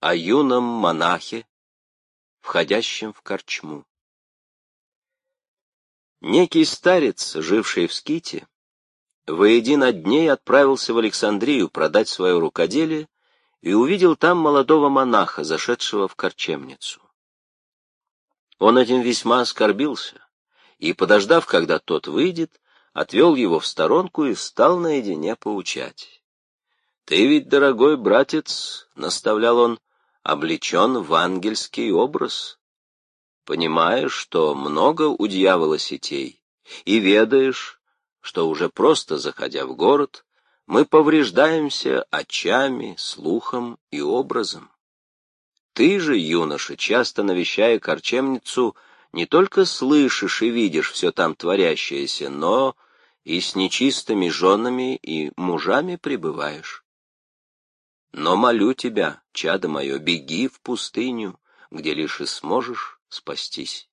о юном монахе, входящем в корчму. Некий старец, живший в Ските, воедино дней отправился в Александрию продать свое рукоделие и увидел там молодого монаха, зашедшего в корчемницу. Он этим весьма оскорбился, и, подождав, когда тот выйдет, отвел его в сторонку и стал наедине поучать. «Ты ведь, дорогой братец, — наставлял он, — облечен в ангельский образ. Понимаешь, что много у дьявола сетей, и ведаешь, что уже просто заходя в город, мы повреждаемся очами, слухом и образом. Ты же, юноша, часто навещая корчемницу, не только слышишь и видишь все там творящееся, но и с нечистыми женами и мужами пребываешь. Но молю тебя, чадо мое, беги в пустыню, где лишь и сможешь спастись.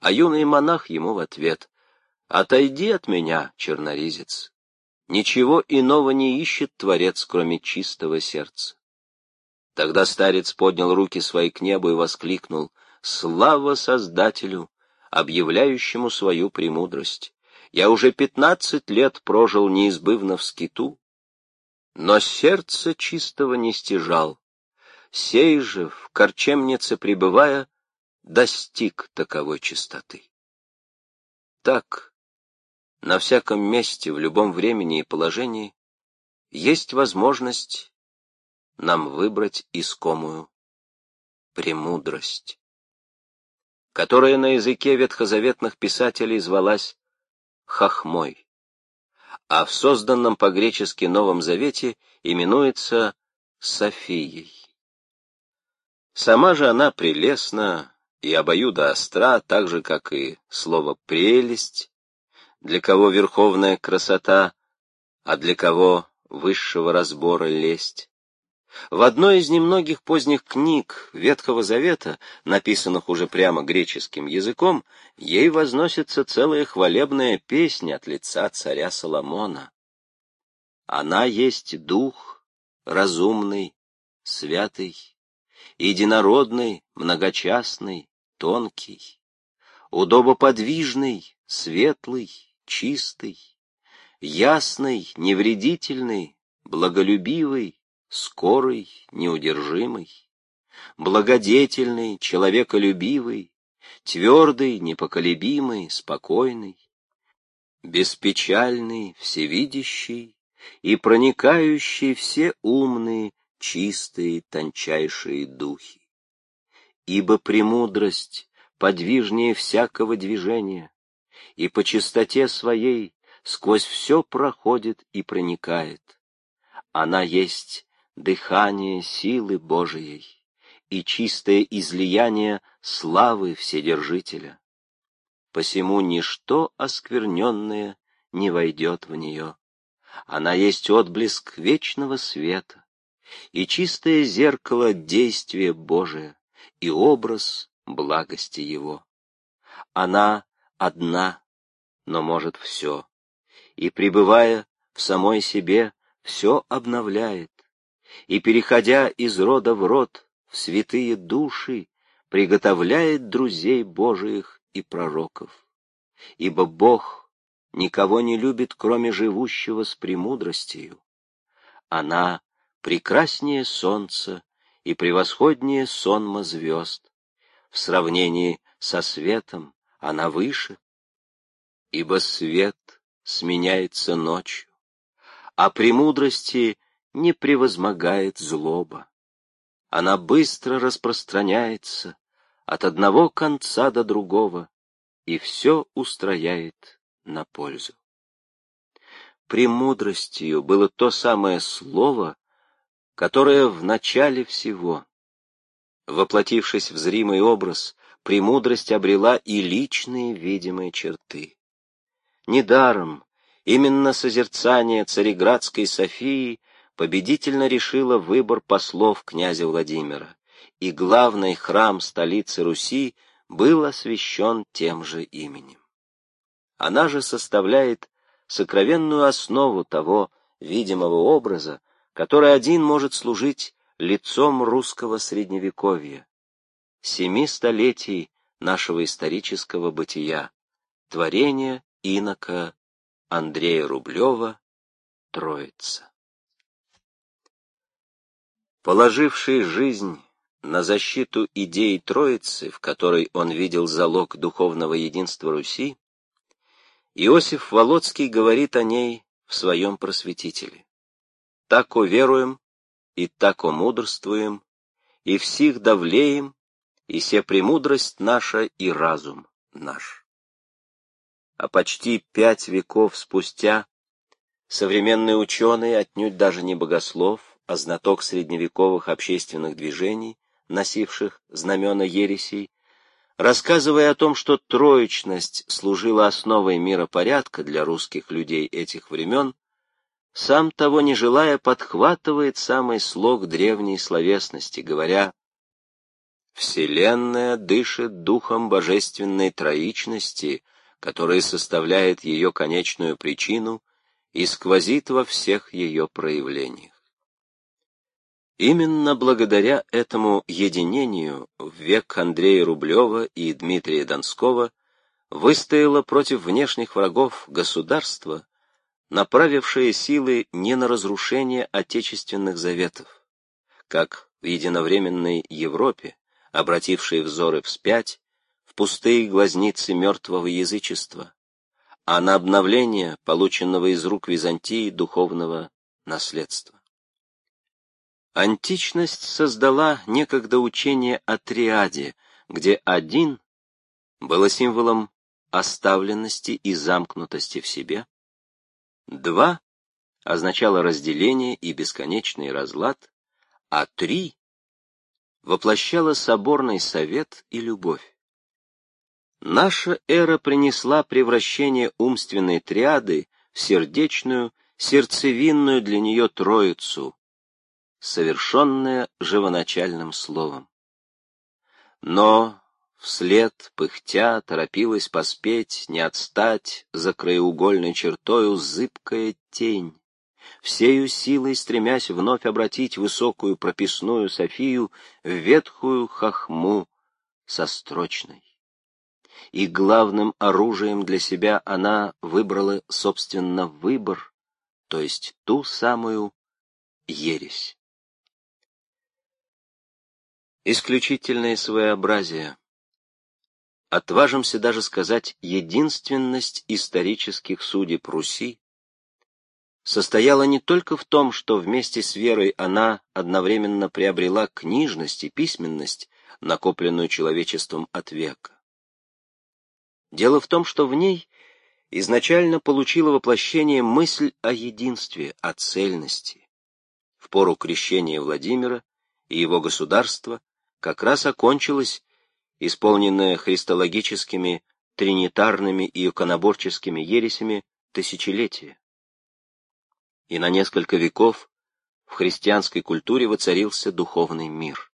А юный монах ему в ответ, «Отойди от меня, черноризец, ничего иного не ищет Творец, кроме чистого сердца». Тогда старец поднял руки свои к небу и воскликнул, «Слава Создателю, объявляющему свою премудрость! Я уже пятнадцать лет прожил неизбывно в скиту, но сердце чистого не стяжал. Сей же, в корчемнице пребывая, достиг таковой чистоты. Так, на всяком месте, в любом времени и положении, есть возможность нам выбрать искомую премудрость, которая на языке ветхозаветных писателей звалась хохмой а в созданном по-гречески Новом Завете именуется Софией. Сама же она прелестна и обоюдо остра, так же, как и слово «прелесть», для кого верховная красота, а для кого высшего разбора лесть. В одной из немногих поздних книг Ветхого Завета, написанных уже прямо греческим языком, ей возносится целая хвалебная песня от лица царя Соломона. Она есть дух, разумный, святый, единородный, многочастный, тонкий, удобоподвижный, светлый, чистый, ясный, невредительный, благолюбивый, скорый, неудержимый, благодетельный, человеколюбивый, твердый, непоколебимый, спокойный, беспечальный, всевидящий и проникающий все умные, чистые, тончайшие духи. Ибо премудрость подвижнее всякого движения, и по чистоте своей сквозь все проходит и проникает. Она есть дыхание силы Божией и чистое излияние славы Вседержителя. Посему ничто оскверненное не войдет в нее. Она есть отблеск вечного света и чистое зеркало действия Божия и образ благости Его. Она одна, но может все, и, пребывая в самой себе, все обновляет, и, переходя из рода в род, в святые души, приготовляет друзей Божиих и пророков. Ибо Бог никого не любит, кроме живущего с премудростью. Она прекраснее солнца и превосходнее сонма звезд. В сравнении со светом она выше, ибо свет сменяется ночью, а премудрости не превозмогает злоба. Она быстро распространяется от одного конца до другого и все устрояет на пользу. Премудростью было то самое слово, которое в начале всего. Воплотившись в зримый образ, премудрость обрела и личные видимые черты. Недаром именно созерцание цареградской Софии победительно решила выбор послов князя Владимира, и главный храм столицы Руси был освящен тем же именем. Она же составляет сокровенную основу того видимого образа, который один может служить лицом русского средневековья, семи столетий нашего исторического бытия, творение инока Андрея Рублева «Троица». Положивший жизнь на защиту идеи Троицы, в которой он видел залог духовного единства Руси, Иосиф Волоцкий говорит о ней в своем просветителе. «Так уверуем, и так мудрствуем, и всех давлеем, и се премудрость наша и разум наш». А почти пять веков спустя современный ученый, отнюдь даже не богослов, а знаток средневековых общественных движений, носивших знамена ересей, рассказывая о том, что троечность служила основой миропорядка для русских людей этих времен, сам того не желая подхватывает самый слог древней словесности, говоря «Вселенная дышит духом божественной троичности, которая составляет ее конечную причину и сквозит во всех ее проявлениях». Именно благодаря этому единению в век Андрея Рублева и Дмитрия Донского выстояло против внешних врагов государство, направившее силы не на разрушение отечественных заветов, как в единовременной Европе, обратившие взоры вспять, в пустые глазницы мертвого язычества, а на обновление полученного из рук Византии духовного наследства. Античность создала некогда учение о триаде, где один было символом оставленности и замкнутости в себе, два означало разделение и бесконечный разлад, а три воплощало соборный совет и любовь. Наша эра принесла превращение умственной триады в сердечную, сердцевинную для нее троицу, совершенное живоначальным словом. Но вслед, пыхтя, торопилась поспеть, не отстать за краеугольной чертою зыбкая тень, всею силой стремясь вновь обратить высокую прописную Софию в ветхую хохму со строчной. И главным оружием для себя она выбрала, собственно, выбор, то есть ту самую ересь исключительное своеобразие. Отважимся даже сказать, единственность исторических судеб Руси состояла не только в том, что вместе с верой она одновременно приобрела книжность и письменность, накопленную человечеством от века. Дело в том, что в ней изначально получила воплощение мысль о единстве, о цельности. В пору крещения Владимира и его государства как раз окончилось исполненное христологическими, тринитарными и иконоборческими ересями тысячелетие. И на несколько веков в христианской культуре воцарился духовный мир.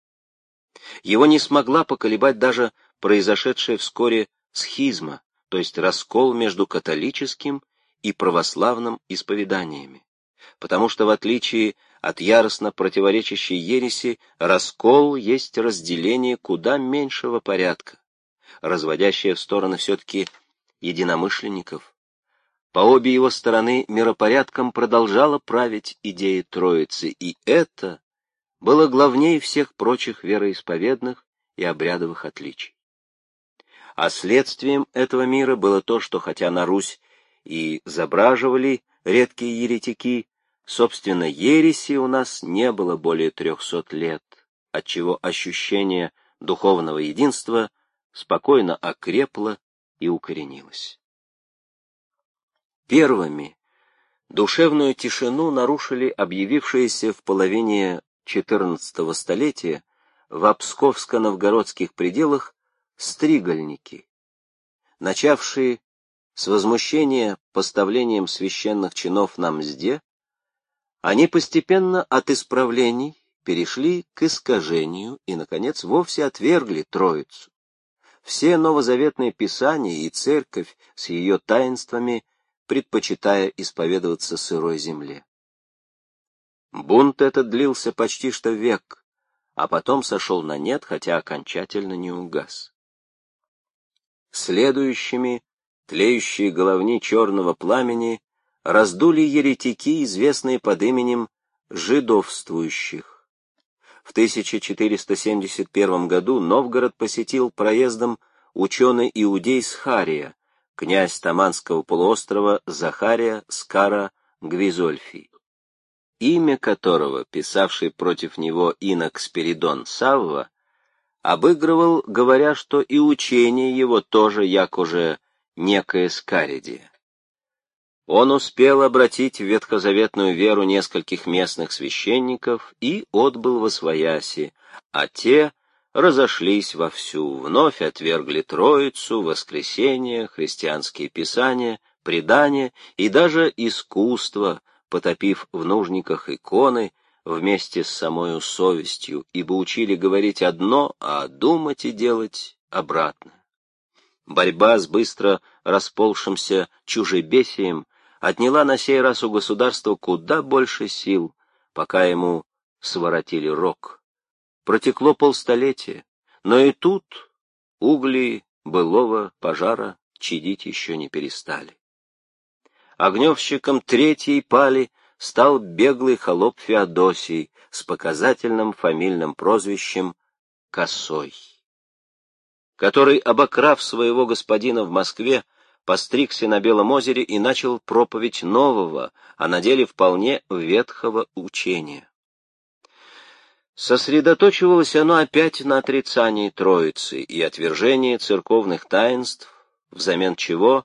Его не смогла поколебать даже произошедшая вскоре схизма, то есть раскол между католическим и православным исповеданиями, потому что в отличие от яростно противоречащей ереси раскол есть разделение куда меньшего порядка, разводящее в стороны все-таки единомышленников. По обе его стороны миропорядком продолжала править идея Троицы, и это было главнее всех прочих вероисповедных и обрядовых отличий. А следствием этого мира было то, что хотя на Русь и забраживали редкие еретики, Собственно, ереси у нас не было более трехсот лет, отчего ощущение духовного единства спокойно окрепло и укоренилось. Первыми душевную тишину нарушили объявившиеся в половине XIV столетия в Псковско-новгородских пределах стригольники, начавшие с возмущения поставлением священных чинов на мзде они постепенно от исправлений перешли к искажению и, наконец, вовсе отвергли Троицу. Все новозаветные писания и церковь с ее таинствами, предпочитая исповедоваться сырой земле. Бунт этот длился почти что век, а потом сошел на нет, хотя окончательно не угас. Следующими тлеющие головни черного пламени раздули еретики, известные под именем жидовствующих. В 1471 году Новгород посетил проездом ученый-иудей Схария, князь Таманского полуострова Захария Скара Гвизольфий, имя которого, писавший против него инок Спиридон Савва, обыгрывал, говоря, что и учение его тоже, як уже некое Скаридия. Он успел обратить в ветхозаветную веру нескольких местных священников и отбыл во свояси, а те разошлись вовсю, вновь отвергли Троицу, воскресение, христианские писания, предания и даже искусство, потопив в нужниках иконы вместе с самою совестью, ибо учили говорить одно, а думать и делать обратно. Борьба с быстро расползшимся чужебесием отняла на сей раз у государства куда больше сил, пока ему своротили рог. Протекло полстолетия, но и тут угли былого пожара чадить еще не перестали. Огневщиком третьей пали стал беглый холоп Феодосий с показательным фамильным прозвищем Косой, который, обокрав своего господина в Москве, постригся на Белом озере и начал проповедь нового, а на деле вполне ветхого учения. Сосредоточивалось оно опять на отрицании Троицы и отвержении церковных таинств, взамен чего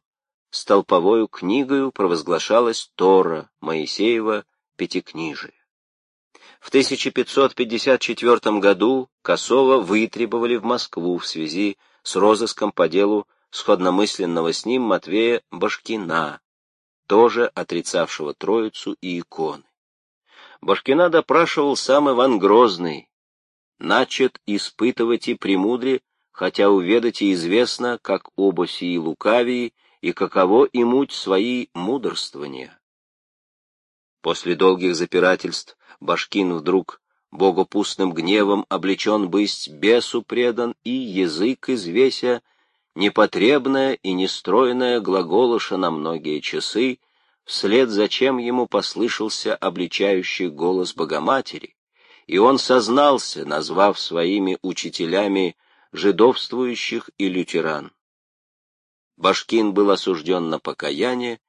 столповою книгою провозглашалась Тора Моисеева Пятикнижие. В 1554 году Косова вытребовали в Москву в связи с розыском по делу сходномысленного с ним Матвея Башкина, тоже отрицавшего Троицу и иконы. Башкина допрашивал сам Иван Грозный, начат испытывать и премудре, хотя уведать и известно, как оба сии лукавии, и каково имуть свои мудрствования. После долгих запирательств Башкин вдруг богопустным гневом облечен бысть бесу предан и язык извеся непотребная и нестроенная глаголыша на многие часы, вслед за чем ему послышался обличающий голос Богоматери, и он сознался, назвав своими учителями жидовствующих и лютеран. Башкин был осужден на покаяние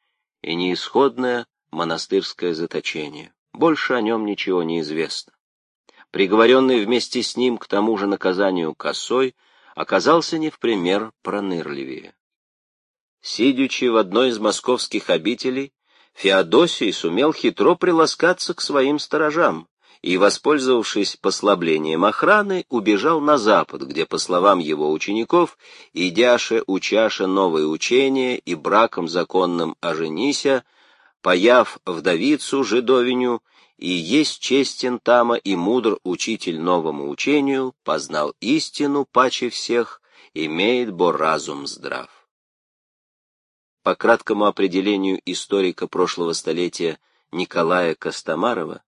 и неисходное монастырское заточение. Больше о нем ничего не известно. Приговоренный вместе с ним к тому же наказанию косой — оказался не в пример пронырливее. Сидячи в одной из московских обителей, Феодосий сумел хитро приласкаться к своим сторожам и, воспользовавшись послаблением охраны, убежал на запад, где, по словам его учеников, идяше учаша новое учение и браком законным оженися, паяв вдовицу жидовиню и есть честен тама и мудр учитель новому учению, познал истину паче всех, имеет бо разум здрав. По краткому определению историка прошлого столетия Николая Костомарова,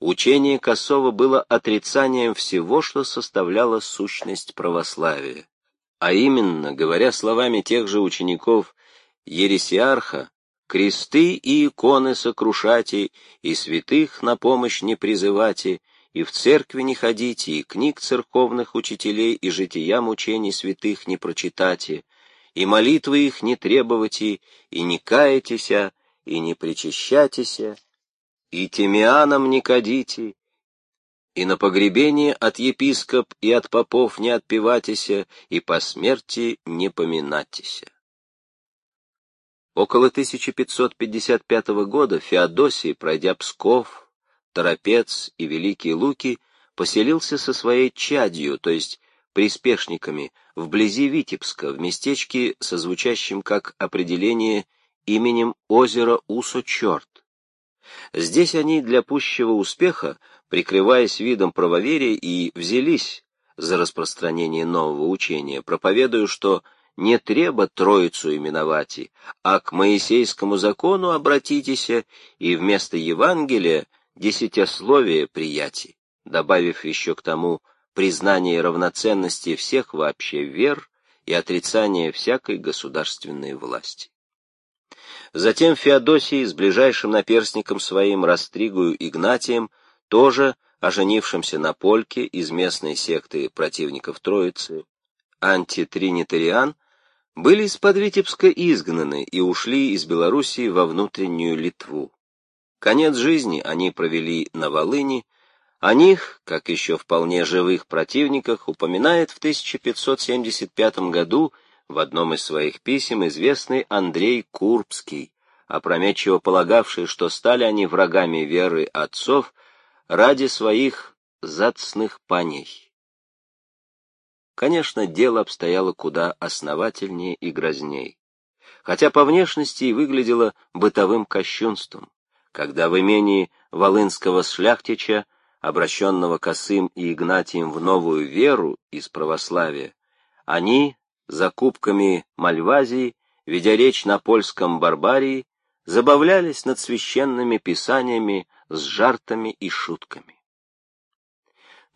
учение Косова было отрицанием всего, что составляло сущность православия. А именно, говоря словами тех же учеников Ересиарха, кресты и иконы сокрушати, и святых на помощь не призывати, и в церкви не ходите, и книг церковных учителей и жития мучений святых не прочитати, и молитвы их не требовати, и не каетеся, и не причащатеся, и темианам не кадите, и на погребение от епископ и от попов не отпеватися, и по смерти не поминатися. Около 1555 года Феодосий, пройдя Псков, Торопец и Великие Луки, поселился со своей чадью, то есть приспешниками, вблизи Витебска, в местечке, созвучащем как определение именем озера Усо-Черт. Здесь они для пущего успеха, прикрываясь видом правоверия, и взялись за распространение нового учения, проповедуя, что не треба Троицу именовати, а к Моисейскому закону обратитесь, и вместо Евангелия десятисловие приятий, добавив еще к тому признание равноценности всех вообще вер и отрицание всякой государственной власти. Затем Феодосий с ближайшим наперсником своим Растригую Игнатием, тоже оженившимся на польке из местной секты противников Троицы, антитринитариан, были из-под Витебска изгнаны и ушли из Белоруссии во внутреннюю Литву. Конец жизни они провели на Волыни, о них, как еще вполне живых противниках, упоминает в 1575 году в одном из своих писем известный Андрей Курбский, опрометчиво полагавший, что стали они врагами веры отцов ради своих зацных паней. Конечно, дело обстояло куда основательнее и грозней, хотя по внешности и выглядело бытовым кощунством, когда в имении волынского шляхтича обращенного Косым и Игнатием в новую веру из православия, они, закупками Мальвазии, ведя речь на польском барбарии, забавлялись над священными писаниями с жартами и шутками.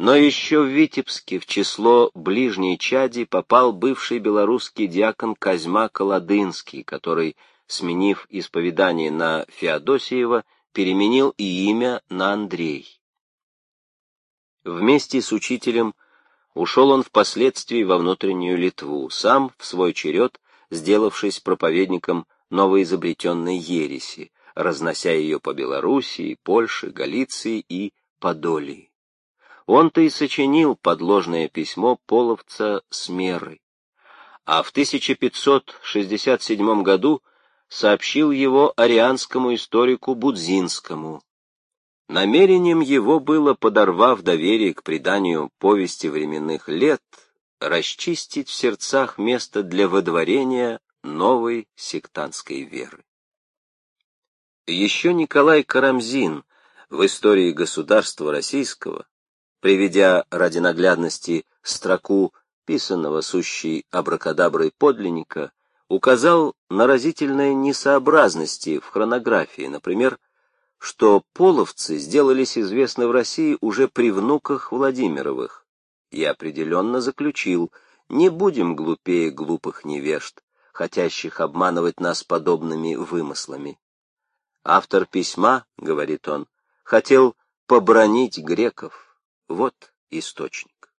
Но еще в Витебске в число ближней чади попал бывший белорусский диакон Козьма Колодынский, который, сменив исповедание на Феодосиева, переменил и имя на Андрей. Вместе с учителем ушел он впоследствии во внутреннюю Литву, сам, в свой черед, сделавшись проповедником новоизобретенной ереси, разнося ее по Белоруссии, Польше, Галиции и Подолии. Он-то и сочинил подложное письмо половца с мерой, а в 1567 году сообщил его арианскому историку Будзинскому, Намерением его было, подорвав доверие к преданию повести временных лет, расчистить в сердцах место для водворения новой сектантской веры. Еще Николай Карамзин в истории государства российского, приведя ради наглядности строку писанного сущей абракадаброй подлинника, указал на разительные несообразности в хронографии, например, что половцы сделались известны в России уже при внуках Владимировых, и определенно заключил, не будем глупее глупых невежд, хотящих обманывать нас подобными вымыслами. Автор письма, говорит он, хотел побронить греков. Вот источник.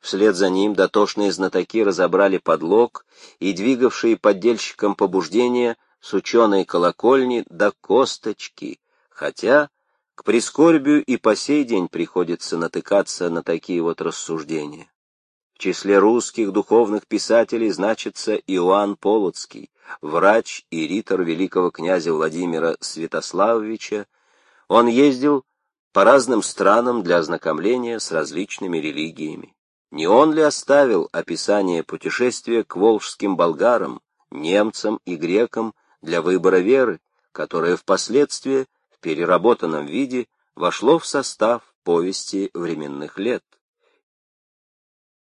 Вслед за ним дотошные знатоки разобрали подлог и двигавшие поддельщикам побуждения – с ученой колокольни до косточки, хотя к прискорбию и по сей день приходится натыкаться на такие вот рассуждения. В числе русских духовных писателей значится Иоанн Полоцкий, врач и ритор великого князя Владимира Святославовича. Он ездил по разным странам для ознакомления с различными религиями. Не он ли оставил описание путешествия к волжским болгарам, немцам и грекам для выбора веры, которое впоследствии в переработанном виде вошло в состав повести временных лет.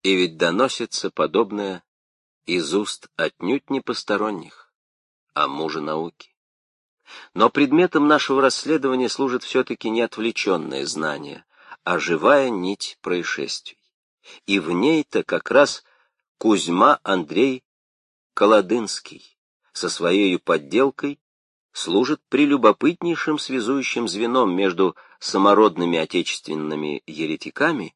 И ведь доносится подобное из уст отнюдь не посторонних, а мужа науки. Но предметом нашего расследования служит все-таки не отвлеченное знание, а живая нить происшествий. И в ней-то как раз Кузьма Андрей Колодынский, со своей подделкой служит прелюбопытнейшим связующим звеном между самородными отечественными еретиками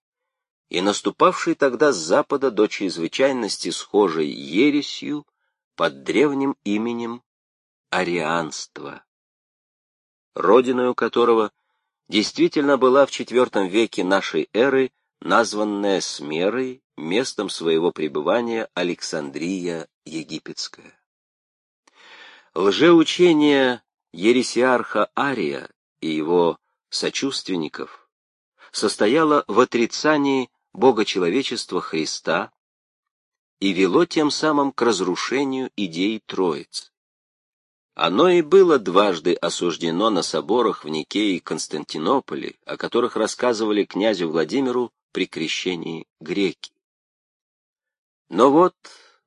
и наступавшей тогда с запада до чрезвычайности схожей ересью под древним именем арианства, родиною которого действительно была в IV веке нашей эры названная Смерой местом своего пребывания Александрия Египетская. Лжеучение ересиарха Ария и его сочувственников состояло в отрицании богочеловечества Христа и вело тем самым к разрушению идей Троиц. Оно и было дважды осуждено на соборах в Никее и Константинополе, о которых рассказывали князю Владимиру при крещении греки. Но вот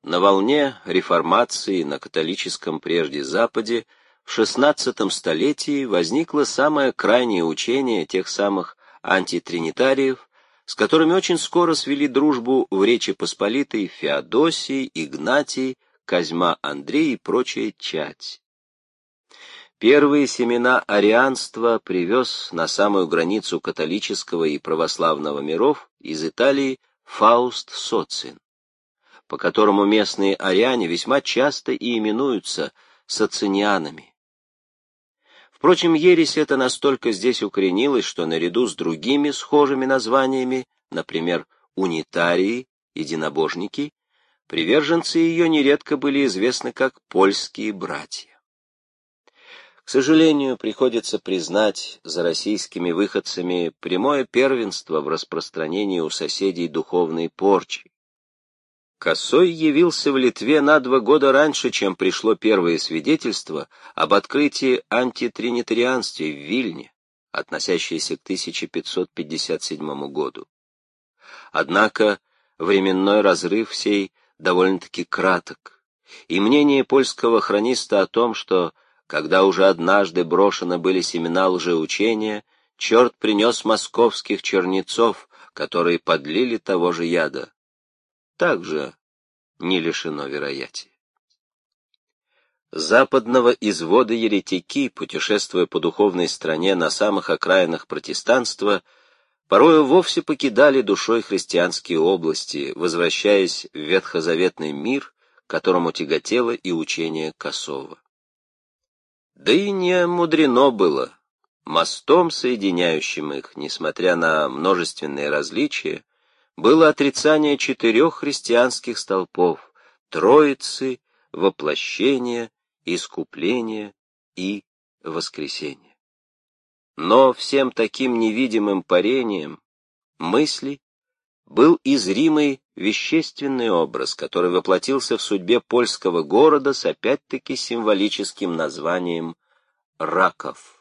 на волне реформации на католическом прежде Западе в XVI столетии возникло самое крайнее учение тех самых антитринитариев, с которыми очень скоро свели дружбу в Речи Посполитой Феодосий, Игнатий, Козьма Андрей и прочая чать. Первые семена арианства привез на самую границу католического и православного миров из Италии Фауст Социн, по которому местные ариане весьма часто и именуются социнианами. Впрочем, ересь эта настолько здесь укоренилась, что наряду с другими схожими названиями, например, унитарии, единобожники, приверженцы ее нередко были известны как польские братья. К сожалению, приходится признать за российскими выходцами прямое первенство в распространении у соседей духовной порчи, Косой явился в Литве на два года раньше, чем пришло первое свидетельство об открытии антитринитарианстве в Вильне, относящееся к 1557 году. Однако временной разрыв сей довольно-таки краток, и мнение польского хрониста о том, что, когда уже однажды брошены были семена лжеучения, черт принес московских чернецов, которые подлили того же яда, также не лишено вероятия. Западного извода еретики, путешествуя по духовной стране на самых окраинах протестанства, порою вовсе покидали душой христианские области, возвращаясь в ветхозаветный мир, которому тяготело и учение Косова. Да и не мудрено было. Мостом, соединяющим их, несмотря на множественные различия, было отрицание четырех христианских столпов — Троицы, воплощения, искупления и воскресения. Но всем таким невидимым парением мысли был изримый вещественный образ, который воплотился в судьбе польского города с опять-таки символическим названием Раков.